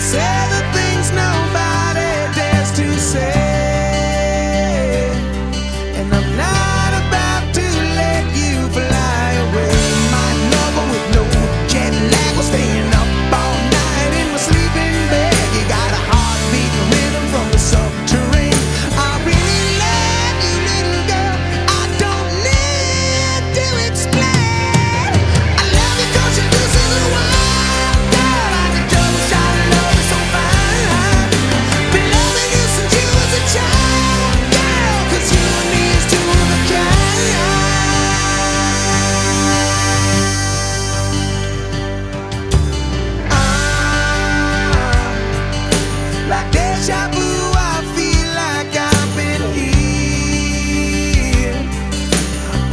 seven.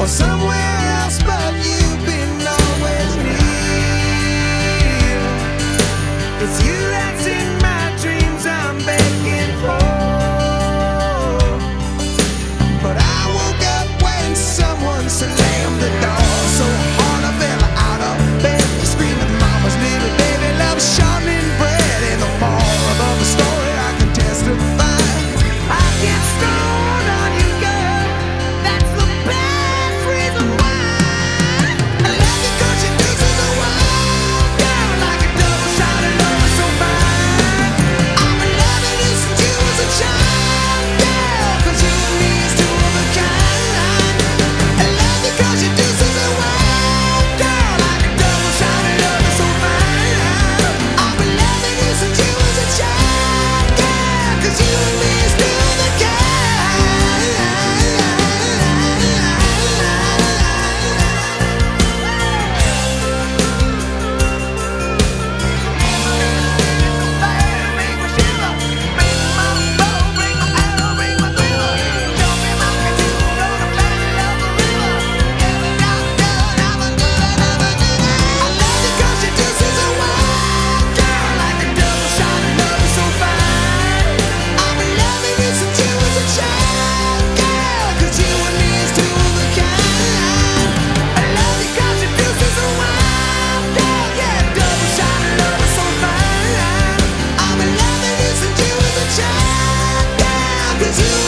or somewhere do